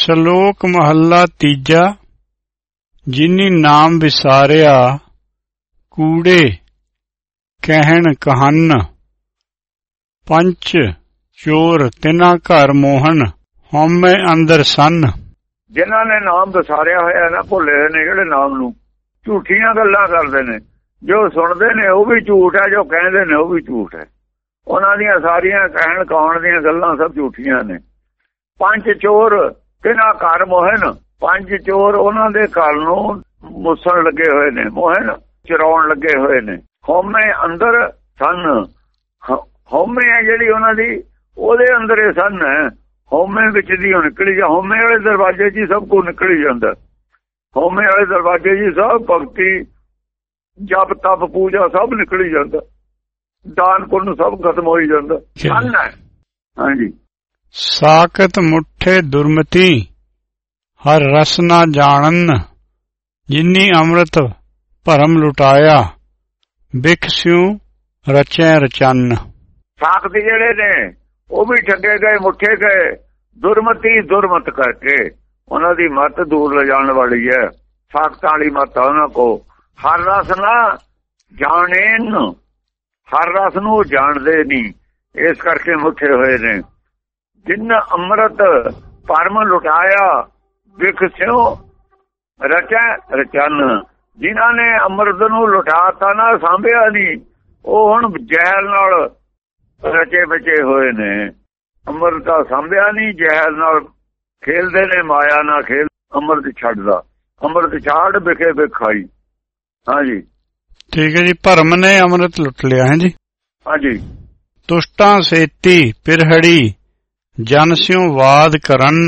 ਸ਼ਲੋਕ ਮਹੱਲਾ ਤੀਜਾ, ਜਿਨੀ ਨਾਮ ਵਿਸਾਰਿਆ, ਕੂੜੇ, ਕਹਿਣ ਕਹਨ, ਪੰਚ, ਚੋਰ ਤਿਨਾ ਘਰ ਮੋਹਨ, ਹਉਮੈ ਅੰਦਰ ਸੰਨ। ਜਿਨ੍ਹਾਂ ਨੇ ਨਾਮ ਵਿਸਾਰਿਆ ਹੋਇਆ ਨਾ, ਭੁੱਲੇ ਨੇ ਜਿਹੜੇ ਨਾਮ ਨੂੰ। ਝੂਠੀਆਂ ਗੱਲਾਂ ਕਰਦੇ ਨੇ। ਜੋ ਸੁਣਦੇ ਨੇ, ਉਹ ਵੀ ਝੂਠ ਹੈ, ਜੋ ਕਹਿੰਦੇ ਨੇ, ਉਹ ਵੀ ਝੂਠ ਹੈ। ਉਹਨਾਂ ਦੀਆਂ ਸਾਰੀਆਂ ਕਹਿਣ ਕਹਾਉਣ ਦੀਆਂ ਗੱਲਾਂ ਸਭ ਝੂਠੀਆਂ ਨੇ। ਪੰਜ ਚੋਰ ਕਿਨਾ ਘਰ ਮੋਹਨ? ਪੰਜ ਚੋਰ ਉਹਨਾਂ ਦੇ ਘਰ ਨੂੰ ਮੁਸਣ ਲੱਗੇ ਹੋਏ ਨੇ। ਮੋਹਨ ਚਰਾਉਣ ਲੱਗੇ ਹੋਏ ਨੇ। ਹਉਮੈ ਅੰਦਰ ਸਨ। ਹਉਮੈ ਹੈ ਜਿਹੜੀ ਉਹਨਾਂ ਦੀ ਉਹਦੇ ਅੰਦਰ ਇਹ ਸਨ। ਹਉਮੈ ਵਿੱਚ ਦੀ ਉਹ ਨਿਕਲੀ ਜਾ ਹਉਮੈ ਵਾਲੇ ਦਰਵਾਜ਼ੇ 'ਚ ਹੀ ਸਭ ਕੁਝ ਨਿਕਲੀ ਜਾਂਦਾ। ਹਉਮੈ ਵਾਲੇ ਦਰਵਾਜ਼ੇ 'ਚ ਸਭ ਭਗਤੀ ਜਪ ਤਪ ਪੂਜਾ ਸਭ ਨਿਕਲੀ ਜਾਂਦਾ। ਦਾਨ ਪੁੰਨ ਸਭ ਖਤਮ ਹੋਈ ਜਾਂਦਾ। ਸਨ ਹੈ ਹਾਂਜੀ। ਸਾਖਤ ਮੁਠੇ ਦੁਰਮਤੀ, ਹਰ ਰਸ ਨਾ ਜਾਣਨ, ਜਿਨੀ ਅੰਮ੍ਰਿਤ ਭਰਮ ਲੁਟਾਇਆ, ਬਿਖ ਸਿਉ ਰਚੈ ਰਚਨ। ਸਾਖਤ ਜਿਹੜੇ ਨੇ, ਉਹ ਵੀ ਠੱਗੇ ਗਏ, ਮੁੱਠੇ ਗਏ, ਦੁਰਮਤੀ ਦੁਰਮਤ ਕਰਕੇ। ਉਹਨਾਂ ਦੀ ਮਤ ਦੂਰ ਲੈ ਵਾਲੀ ਹੈ। ਸਾਖਤਾਂ ਵਾਲੀ ਮਤ ਉਹਨਾਂ ਕੋ ਹਰ ਰਸ ਨਾ ਜਾਣੇਨ। ਹਰ ਰਸ ਨੂੰ ਜਾਣਦੇ ਨਹੀਂ। ਇਸ ਕਰਕੇ ਮੁੱਠੇ ਹੋਏ ਨੇ। ਜਿਨ ਅੰਮ੍ਰਿਤ ਪਰਮ ਲੁਟਾਇਆ ਵਿਖ ਸਿਓ ਰਚੈ ਰਚਨ। ਜਿਨ੍ਹਾਂ ਨੇ ਅੰਮ੍ਰਿਤ ਨੂੰ ਲੁਟਾਤਾ ਨਾ ਸਾਂਭਿਆ ਨਹੀਂ ਉਹ ਹੁਣ ਜ਼ਹਿਰ ਨਾਲ ਰਚੇ ਬਚੇ ਹੋਏ ਨੇ। ਅੰਮ੍ਰਿਤ ਦਾ ਸਾਂਭਿਆ ਨਹੀਂ ਜ਼ਹਿਰ ਨਾਲ ਖੇਲਦੇ ਨੇ ਮਾਇਆ ਨਾਲ ਖੇਲ ਅੰਮ੍ਰਿਤ ਛੱਡਦਾ। ਅੰਮ੍ਰਿਤ ਛਾੜ ਵਿਖੇ ਵਿਖਾਈ। ਹਾਂਜੀ। ਠੀਕ ਹੈ ਜੀ ਭਰਮ ਨੇ ਅੰਮ੍ਰਿਤ ਲੁੱਟ ਲਿਆ ਹੈ ਜੀ? ਹਾਂਜੀ। ਤੁਸ਼ਟਾਂ ਸੇਤੀ ਪਿਰਹੜੀ ਜਨ ਸਿਉ ਵਾਦ ਕਰਨ,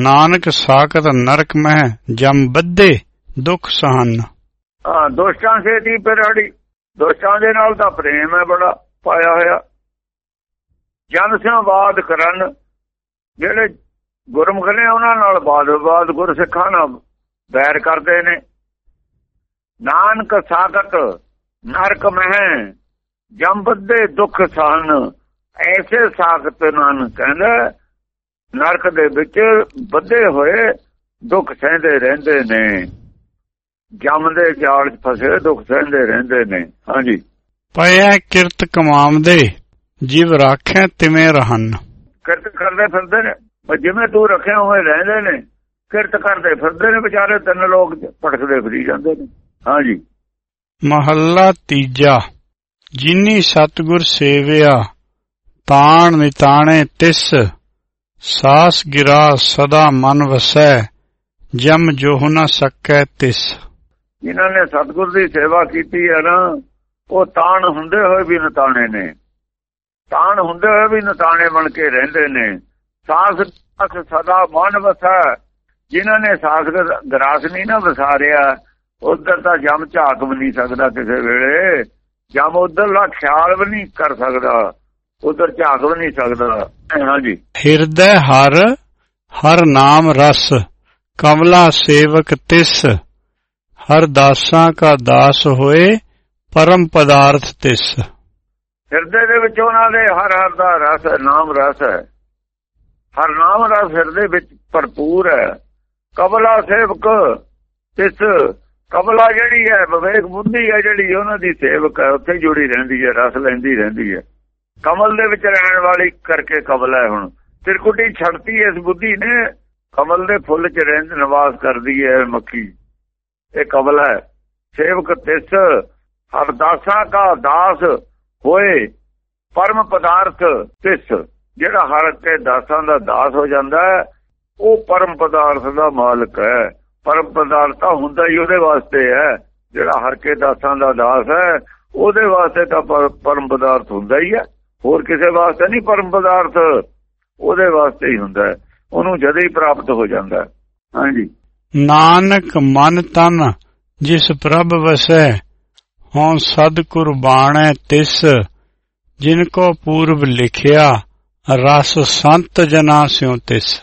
ਨਾਨਕ ਸਾਖਤ ਨਰਕ ਮਹਿ, ਜਮ ਬੱਧੇ ਦੁਖ ਸਹਨ। ਹਾਂ ਦੋਸ਼ਾਂ ਸੇਤੀ ਪਿਰਹੜੀ ਦੋਸ਼ਾਂ ਦੇ ਨਾਲ ਤਾਂ ਪ੍ਰੇਮ ਹੈ ਬੜਾ, ਪਾਇਆ ਹੋਇਆ। ਜਨ ਸਿਉ ਵਾਦ ਕਰਨ, ਜਿਹੜੇ ਗੁਰਮੁਖ ਨੇ ਉਹਨਾਂ ਨਾਲ ਬਾਦ ਬਾਦ ਗੁਰ ਸਿੱਖਾਂ ਨਾਲ ਬੈਰ ਕਰਦੇ ਨੇ। ਨਾਨਕ ਸਾਖਤ ਨਰਕ ਮਹਿ, ਜਮ ਬੱਧੇ ਦੁਖ ਸਹਨ। ਐਸੇ ਸਾਖਤ ਨਾਨਕ ਕਹਿੰਦਾ ਨਰਕ ਦੇ ਵਿੱਚ ਬੱਧੇ ਹੋਏ ਦੁੱਖ ਸਹਿੰਦੇ ਰਹਿੰਦੇ ਨੇ। ਜਮ ਦੇ ਜਾਲ 'ਚ ਫਸੇ ਦੁੱਖ ਸਹਿੰਦੇ ਰਹਿੰਦੇ ਨੇ। ਹਾਂਜੀ। ਪਇਐ ਕਿਰਤ ਕਮਾਮਦੇ ਜਿਵ ਰਾਖੈ ਤਿਵੇਂ ਰਹਨ। ਕਿਰਤ ਕਰਦੇ ਫਿਰਦੇ ਨੇ। ਜਿਵੇਂ ਤੂੰ ਰੱਖਿਆ ਹੋਏ ਰਹਿੰਦੇ ਨੇ। ਕਿਰਤ ਕਰਦੇ ਫਿਰਦੇ ਨੇ ਵਿਚਾਰੇ ਤਿੰਨ ਲੋਕ ਭਟਕਦੇ ਫਿਰੀ ਜਾਂਦੇ ਨੇ। ਹਾਂਜੀ। ਮਹੱਲਾ ਤੀਜਾ ਜਿਨੀ ਸਤਗੁਰ ਸੇਵਿਆ ਤਾਣ ਨਿਤਾਣੇ ਤਿਸ, ਸਾਸ ਗਿਰਾ ਸਦਾ ਮਨ ਵਸੈ, ਜਮ ਜੋ ਨ ਸਕੈ ਤਿਸ। ਜਿਨ੍ਹਾਂ ਨੇ ਸਤਗੁਰ ਦੀ ਸੇਵਾ ਕੀਤੀ ਹੈ ਨਾ, ਉਹ ਤਾਣ ਹੁੰਦੇ ਹੋਏ ਵੀ ਨਤਾਣੇ ਨੇ। ਤਾਣ ਹੁੰਦੇ ਹੋਏ ਵੀ ਨਤਾਣੇ ਬਣ ਕੇ ਰਹਿੰਦੇ ਨੇ। ਸਾਸ ਸਦਾ ਮਨ ਵਸੈ। ਜਿਨ੍ਹਾਂ ਨੇ ਸਾਸ ਗਰਾਸ ਨਹੀਂ ਨਾ ਵਸਾਰਿਆ, ਉਧਰ ਤਾਂ ਜਮ ਝਾਕ ਵੀ ਨਹੀਂ ਸਕਦਾ ਕਿਸੇ ਵੇਲੇ। ਜਮ ਉਧਰਲਾ ਖਿਆਲ ਵੀ ਨਹੀਂ ਕਰ ਸਕਦਾ। ਉਧਰ ਝਾਕ ਵੀ ਨਹੀਂ ਸਕਦਾ। ਹਾਂਜੀ। ਹਿਰਦੈ ਹਰ ਹਰ ਨਾਮ ਰਸ ਕਮਲਾ ਸੇਵਕ ਤਿਸ। ਹਰ ਦਾਸਾਂ ਕਾ ਦਾਸ ਹੋਏ ਪਰਮ ਪਦਾਰਥ ਤਿਸ। ਹਿਰਦੇ ਦੇ ਵਿੱਚ ਉਹਨਾਂ ਦੇ ਹਰ ਹਰ ਦਾ ਰਸ ਨਾਮ ਰਸ ਹੈ। ਹਰ ਨਾਮ ਰਸ ਹਿਰਦੇ ਵਿੱਚ ਭਰਪੂਰ ਹੈ। ਕਮਲਾ ਸੇਵਕ ਤਿਸ। ਕਮਲਾ ਜਿਹੜੀ ਹੈ ਵਿਵੇਕ ਬੁੱਧੀ ਹੈ ਜਿਹੜੀ ਉਹਨਾਂ ਦੀ ਸੇਵਕ ਹੈ। ਉੱਥੇ ਜੁੜੀ ਰਹਿੰਦੀ ਹੈ ਰਸ ਲੈਂਦੀ ਰਹਿੰਦੀ ਹੈ। ਕਮਲ ਦੇ ਵਿੱਚ ਰਹਿਣ ਵਾਲੀ ਕਰਕੇ ਕਮਲ ਹੈ ਹੁਣ। ਤਿਰਕੁਟੀ ਛੜਤੀ ਇਸ ਬੁੱਧੀ ਨੇ। ਕਮਲ ਦੇ ਫੁੱਲ 'ਚ ਰਹਿੰਦ ਨਿਵਾਸ ਕਰਦੀ ਹੈ ਮੱਖੀ। ਇਹ ਕਮਲ ਹੈ। ਸੇਵਕ ਤਿਸ, ਹਰ ਦਾਸਾਂ ਕਾ ਦਾਸ ਹੋਏ, ਪਰਮ ਪਦਾਰਥ ਤਿਸ। ਜਿਹੜਾ ਹਰ ਕੇ ਦਾਸਾਂ ਦਾ ਦਾਸ ਹੋ ਜਾਂਦਾ ਹੈ, ਉਹ ਪਰਮ ਪਦਾਰਥ ਦਾ ਮਾਲਕ ਹੈ। ਪਰਮ ਪਦਾਰਥ ਤਾਂ ਹੁੰਦਾ ਹੀ ਉਹਦੇ ਵਾਸਤੇ ਹੈ। ਜਿਹੜਾ ਹਰ ਕੇ ਦਾਸਾਂ ਦਾ ਦਾਸ ਹੈ, ਉਹਦੇ ਵਾਸਤੇ ਤਾਂ ਪਰਮ ਪਦਾਰਥ ਹੁੰਦਾ ਹੀ ਹੈ। ਹੋਰ ਕਿਸੇ ਵਾਸਤੇ ਨਹੀਂ ਪਰਮ ਪਦਾਰਥ ਉਹਦੇ ਵਾਸਤੇ ਹੀ ਹੁੰਦਾ ਹੈ। ਉਹਨੂੰ ਜਦ ਹੀ ਪ੍ਰਾਪਤ ਹੋ ਜਾਂਦਾ ਹਾਂਜੀ। ਨਾਨਕ ਮਨ ਤਨ ਜਿਸ ਪ੍ਰਭ ਵਸੈ ਹਉ ਸਦ ਕੁਰਬਾਨੈ ਤਿਸ। ਜਿਨ ਕੋ ਪੂਰਬ ਲਿਖਿਆ ਰਸ ਸੰਤ ਜਨਾ ਸਿਉ ਤਿਸ।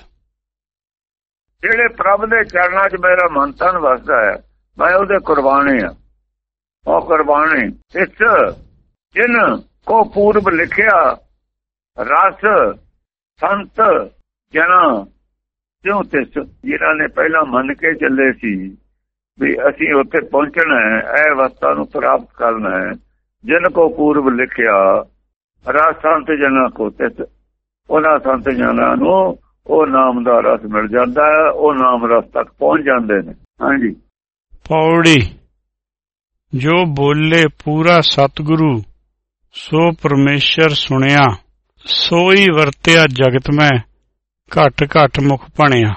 ਜਿਹੜੇ ਪ੍ਰਭ ਦੇ ਚਰਨਾਂ 'ਚ ਮੇਰਾ ਮਨ ਤਨ ਵਸਦਾ ਹੈ ਮੈਂ ਉਹਦੇ ਕੁਰਬਾਨੇ ਆ ਉਹ ਕੁਰਬਾਨੇ ਇਸ ਜਿਨ ਕੋ ਪੂਰਬ ਲਿਖਿਆ, ਰਸ, ਸੰਤ, ਜਨਾ ਕਿਉਂ ਤਿਸ, ਜਿਨ੍ਹਾਂ ਨੇ ਪਹਿਲਾਂ ਮੰਨ ਕੇ ਚੱਲੇ ਸੀ ਵੀ ਅਸੀਂ ਉੱਥੇ ਪਹੁੰਚਣਾ ਹੈ, ਇਹ ਅਵਸਥਾ ਨੂੰ ਪ੍ਰਾਪਤ ਕਰਨਾ ਹੈ। ਜਿਨ ਕੋ ਪੂਰਬ ਲਿਖਿਆ ਰਾਸੰਤ ਜਨਾਂ ਕੋ ਤਿਸ, ਉਹਨਾਂ ਸੰਤ ਜਨਾਂ ਨੂੰ ਉਹ ਨਾਮ ਦਾ ਰਸ ਮਿਲ ਜਾਂਦਾ ਹੈ, ਉਹ ਨਾਮ ਰਸ ਤੱਕ ਪਹੁੰਚ ਜਾਂਦੇ ਨੇ। ਹਾਂਜੀ। ਪੌੜੀ, ਜੋ ਬੋਲੇ ਪੂਰਾ ਸਤਿਗੁਰੂ ਸੋ ਪਰਮੇਸ਼ਰ ਸੁਣਿਆ ਸੋਈ ਵਰਤਿਆ ਜਗਤ ਮੈਂ ਘਟ ਘਟ ਮੁਖ ਭਣਿਆ।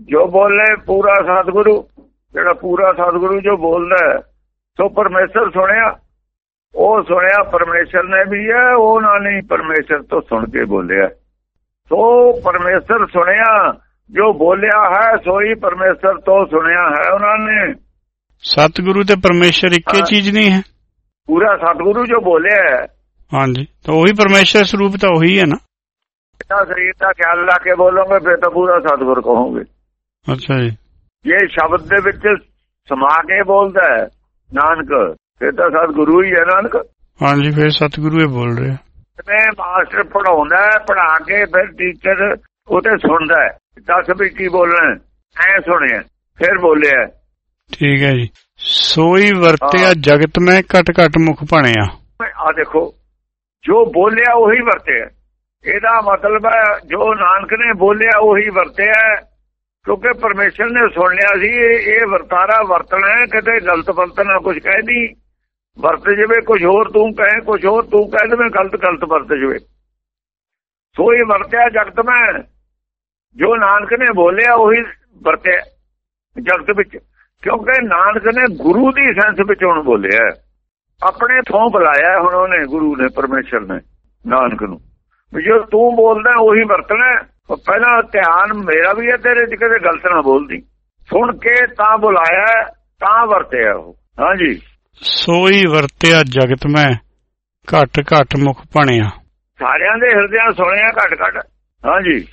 ਜੋ ਬੋਲੇ ਪੂਰਾ ਸਤਿਗੁਰੂ ਜਿਹੜਾ ਪੂਰਾ ਸਤਿਗੁਰੂ ਜੋ ਬੋਲਦਾ ਸੋ ਪਰਮੇਸ਼ਰ ਸੁਣਿਆ। ਉਹ ਸੁਣਿਆ ਪਰਮੇਸ਼ਰ ਨੇ ਵੀ ਹੈ ਉਹ ਨਾ ਨਹੀਂ ਪਰਮੇਸ਼ਰ ਤੋਂ ਸੁਣ ਕੇ ਬੋਲਿਆ। ਸੋ ਪਰਮੇਸ਼ਰ ਸੁਣਿਆ ਜੋ ਬੋਲਿਆ ਹੈ ਸੋਈ ਪਰਮੇਸ਼ਰ ਤੋਂ ਸੁਣਿਆ ਹੈ ਉਹਨਾਂ ਨੇ। ਸਤਿਗੁਰੂ ਤੇ ਪਰਮੇਸ਼ਰ ਇੱਕੇ। ਚੀਜ਼ ਨਹੀਂ ਹੈ। ਪੂਰਾ ਸਤਿਗੁਰੂ ਜੋ ਬੋਲਿਆ ਹੈ। ਹਾਂਜੀ ਤਾਂ ਉਹੀ ਪਰਮੇਸ਼ਰ ਸਰੂਪ ਤਾਂ ਉਹੀ ਹੈ ਨਾ। ਤਾਂ ਸਰੀਰ ਦਾ ਖਿਆਲ ਲਾ ਕੇ ਬੋਲੋਗੇ ਫਿਰ ਤਾਂ ਪੂਰਾ ਸਤਿਗੁਰ ਕਹੋਗੇ। ਅੱਛਾ ਜੀ। ਇਹ ਸ਼ਬਦ ਦੇ ਵਿੱਚ ਸਮਾ ਕੇ ਬੋਲਦਾ ਹੈ ਨਾਨਕ ਫਿਰ ਤਾਂ ਸਤਿਗੁਰੂ ਹੀ ਹੈ ਨਾਨਕ। ਹਾਂਜੀ ਫਿਰ ਸਤਿਗੁਰੂ ਇਹ ਬੋਲ ਰਿਹਾ। ਮੈਂ ਮਾਸਟਰ ਪੜਾਉਂਦਾ ਪੜਾ ਕੇ ਫਿਰ ਟੀਚਰ ਉਹਤੇ ਸੁਣਦਾ ਹੈ। ਦੱਸ ਵੀ ਕੀ ਬੋਲਣਾ ਹੈ। ਐਂ ਸੁਣਿਆ ਫਿਰ ਬੋਲਿਆ ਠੀਕ ਹੈ ਜੀ। ਸੋਈ ਵਰਤਿਆ। ਜਗਤ ਮੈਂ ਘਟ ਘਟ ਮੁਖ ਭਣਿਆ। ਆ ਦੇਖੋ ਜੋ ਬੋਲਿਆ ਉਹੀ ਵਰਤਿਆ ਇਹਦਾ ਮਤਲਬ ਹੈ ਜੋ ਨਾਨਕ ਨੇ ਬੋਲਿਆ ਉਹੀ ਵਰਤਿਆ ਕਿਉਂਕਿ ਪਰਮੇਸ਼ਰ ਨੇ ਸੁਣ ਲਿਆ ਸੀ ਇਹ ਵਰਤਾਰਾ ਵਰਤਣਾ ਹੈ ਕਿਤੇ ਗਲਤ ਫਲਤ ਨਾ ਕੁਝ ਕਹਿ ਦੀ ਵਰਤ ਜਵੇ ਕੁਝ ਹੋਰ ਤੂੰ ਕਹੇ ਕੁਝ ਹੋਰ ਤੂੰ ਕਹਿ ਦੇਵੇਂ ਗਲਤ ਗਲਤ ਵਰਤ ਜਵੇ। ਸੋ ਇਹ ਵਰਤਿਆ ਜਗਤ ਮੈਂ ਜੋ ਨਾਨਕ ਨੇ ਬੋਲਿਆ ਉਹੀ ਵਰਤਿਆ ਜਗਤ ਵਿੱਚ। ਕਿਉਂਕਿ ਨਾਨਕ ਨੇ ਗੁਰੂ ਦੀ ਸੈਂਸ ਵਿੱਚ ਹੁਣ ਬੋਲਿਆ। ਆਪਣੇ ਥੋਂ ਬੁਲਾਇਆ ਹੁਣ ਉਹਨੇ ਗੁਰੂ ਨੇ ਪਰਮੇਸ਼ਰ ਨੇ ਨਾਨਕ ਨੂੰ। ਵੀ ਜੋ ਤੂੰ ਬੋਲਦਾ ਉਹੀ ਵਰਤਣਾ ਪਹਿਲਾਂ ਧਿਆਨ ਮੇਰਾ ਵੀ ਹੈ ਤੇਰੇ ਚ ਕਦੇ ਗਲਤ ਨਾ ਬੋਲਦੀ। ਸੁਣ ਕੇ ਤਾਂ ਬੁਲਾਇਆ ਤਾਂ ਵਰਤਿਆ ਉਹ। ਹਾਂਜੀ। ਸੋਈ ਵਰਤਿਆ ਜਗਤ ਮੈਂ ਘਟ ਘਟ ਮੁਖ ਭਣਿਆ। ਸਾਰਿਆਂ ਦੇ ਹਿਰਦਿਆਂ ਸੁਣਿਆ ਘਟ ਘਟ। ਹਾਂਜੀ।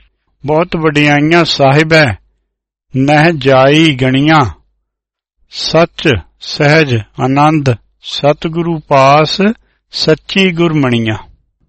ਬਹੁਤ ਵਡਿਆਈਆਂ ਸਾਹਿਬ ਹੈ ਨਹਿ ਜਾਈ ਗਣੀਆਂ। ਸੱਚ, ਸਹਿਜ, ਆਨੰਦ, ਸਤਿਗੁਰੂ ਪਾਸ, ਸੱਚੀ ਗੁਰਮਣੀਆਂ।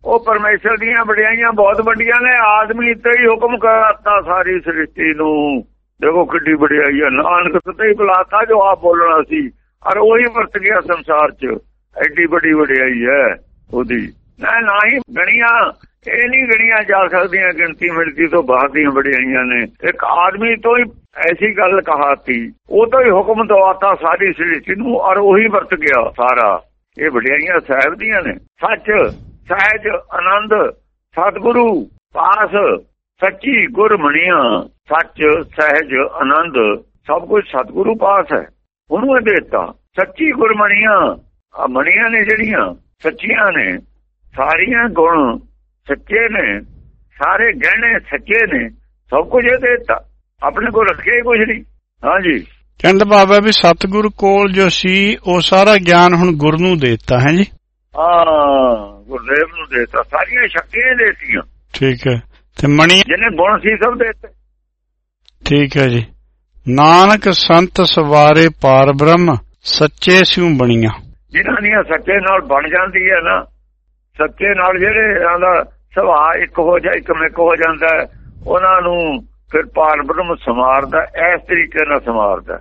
ਉਹ ਪਰਮੇਸ਼ਰ ਦੀਆਂ ਵਡਿਆਈਆਂ ਬਹੁਤ ਵੱਡੀਆਂ ਨੇ, ਆਦਮੀ ਤੇ ਹੀ ਹੁਕਮ ਕਰਤਾ ਸਾਰੀ ਸ੍ਰਿਸ਼ਟੀ ਨੂੰ। ਦੇਖੋ ਕਿੱਡੀ ਵਡਿਆਈ ਹੈ ਨਾਨਕ ਤੇ ਹੀ ਬੁਲਾਤਾ ਜੋ ਆਪ ਬੋਲਣਾ ਸੀ, ਔਰ ਉਹੀ ਵਰਤ ਗਿਆ ਸੰਸਾਰ 'ਚ। ਐਡੀ ਵੱਡੀ ਵਡਿਆਈ ਹੈ ਉਹਦੀ। ਨਾ ਨਾ ਹੀ ਗਣੀਆਂ ਇਹ ਨਹੀਂ ਗਣੀਆਂ ਜਾ ਸਕਦੀਆਂ, ਗਿਣਤੀ ਮਿਲਤੀ ਤੋਂ ਬਾਹਰ ਦੀਆਂ ਵਡਿਆਈਆਂ ਨੇ। ਇੱਕ ਆਦਮੀ ਤੋਂ ਹੀ ਐਸੀ ਗੱਲ ਕਹਾਤੀ, ਉਹ ਤੋਂ ਹੀ ਹੁਕਮ ਦਵਾਤਾ ਸਾਰੀ ਸ੍ਰਿਸ਼ਟੀ ਨੂੰ ਔਰ ਉਹੀ ਵਰਤ ਗਿਆ ਸਾਰਾ। ਇਹ ਵਡਿਆਈਆਂ ਸਾਹਿਬ ਦੀਆਂ ਨੇ। ਸੱਚ, ਸਹਿਜ, ਆਨੰਦ, ਸਤਿਗੁਰੂ, ਪਾਸ, ਸੱਚੀ ਗੁਰਮਣੀਆਂ। ਸੱਚ, ਸਹਿਜ, ਆਨੰਦ, ਸਭ ਕੁਝ ਸਤਿਗੁਰੂ ਪਾਸ ਹੈ। ਉਹਨੂੰ ਇਹ ਦਿੱਤਾ, ਸੱਚੀ ਗੁਰਮਣੀਆਂ। ਆ ਮਣੀਆਂ ਨੇ ਜਿਹੜੀਆਂ, ਸੱਚੀਆਂ ਨੇ। ਸਾਰੀਆਂ ਗੁਣ ਸੱਚੇ ਨੇ ਸਾਰੇ ਗਹਿਣੇ ਸੱਚੇ ਨੇ ਸਭ ਕੁਝ ਇਹ ਦਿੱਤਾ ਆਪਣੇ ਕੋਲ ਰੱਖਿਆ ਹੀ ਕੁਝ ਨਹੀਂ। ਹਾਂਜੀ। ਕਹਿੰਦਾ ਬਾਬਾ ਵੀ ਸਤਿਗੁਰ ਕੋਲ ਜੋ ਸੀ ਉਹ ਸਾਰਾ ਗਿਆਨ ਹੁਣ ਗੁਰ ਨੂੰ ਦੇ ਦਿੱਤਾ ਹੈ ਜੀ? ਹਾਂ ਗੁਰਦੇਵ ਨੂੰ ਦਿੱਤਾ ਸਾਰੀਆਂ ਸ਼ਕਤੀਆਂ ਦੇਤੀਆਂ। ਠੀਕ ਹੈ। ਤੇ ਮਣੀ ਜਿਹਨੇ ਗੁਣ ਸੀ ਸਭ ਦਿੱਤੇ। ਠੀਕ ਹੈ ਜੀ। ਨਾਨਕ ਸੰਤ ਸਵਾਰੇ ਪਾਰ ਬ੍ਰਹਮ ਸੱਚੇ ਸਿਉ ਬਣੀਆਂ। ਜਿਨ੍ਹਾਂ ਦੀਆਂ ਸੱਚੇ ਨਾਲ ਬਣ ਜਾਂਦੀ ਹੈ ਨਾ ਸੱਚੇ ਨਾਲ ਜਿਹੜੇ ਇਹਨਾਂ ਦਾ ਸੁਭਾਅ ਇੱਕ ਹੋ ਜਾ ਇੱਕ ਮਿਕ ਹੋ ਜਾਂਦਾ ਉਹਨਾਂ ਨੂੰ ਫਿਰ ਪਾਰ ਬ੍ਰਹਮ ਸਮਾਰਦਾ ਇਸ ਤਰੀਕੇ ਨਾਲ ਸਮਾਰਦਾ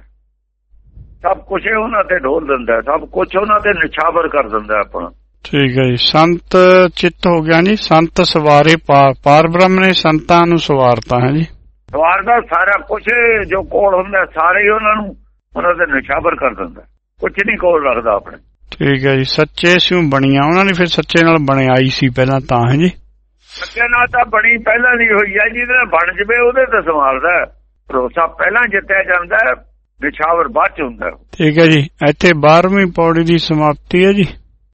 ਸਭ ਕੁਝ ਉਹਨਾਂ ਤੇ ਢੋਲ ਦਿੰਦਾ ਸਭ ਕੁਝ ਉਹਨਾਂ ਤੇ ਨਿਛਾਵਰ ਕਰ ਦਿੰਦਾ ਆਪਣਾ। ਠੀਕ ਹੈ ਜੀ। ਸੰਤ ਚਿੱਤ ਹੋ ਗਿਆ ਜੀ ਸੰਤ ਸਵਾਰੇ ਪਾਰ ਬ੍ਰਹਮ ਨੇ ਸੰਤਾਂ ਨੂੰ ਸਵਾਰਤਾ ਹੈ ਜੀ? ਸਵਾਰਦਾ ਸਾਰਾ ਕੁਝ ਜੋ ਕੋਲ ਹੁੰਦਾ ਸਾਰੇ ਹੀ ਉਹਨਾਂ ਨੂੰ ਉਹਨਾਂ ਤੇ ਨਿਛਾਵਰ ਕਰ ਦਿੰਦਾ ਕੁਝ ਨਹੀਂ ਕੋਲ ਰੱਖਦਾ ਆਪਣੇ। ਠੀਕ ਹੈ ਜੀ। ਸੱਚੇ ਸਿਉ ਬਣੀਆਂ ਉਹਨਾਂ ਨੇ ਫਿਰ ਸੱਚੇ ਨਾਲ ਬਣਾਈ ਸੀ ਪਹਿਲਾਂ ਤਾਂ ਹੈ ਜੀ? ਸੱਚੇ ਨਾਲ ਤਾਂ ਬਣੀ ਪਹਿਲਾਂ ਦੀ ਹੋਈ ਹੈ, ਜਿਹਦੇ ਨਾਲ ਬਣ ਜਵੇ, ਉਹਦੇ ਤੇ ਸੰਭਾਲਦਾ ਭਰੋਸਾ ਪਹਿਲਾਂ ਜਿੱਤਿਆ ਜਾਂਦਾ ਹੈ ਨਿਛਾਵਰ ਬਾਅਦ ਚ ਹੁੰਦਾ ਠੀਕ ਹੈ ਜੀ, ਇੱਥੇ 12ਵੀਂ ਪੌੜੀ ਦੀ ਸਮਾਪਤੀ ਹੈ ਜੀ।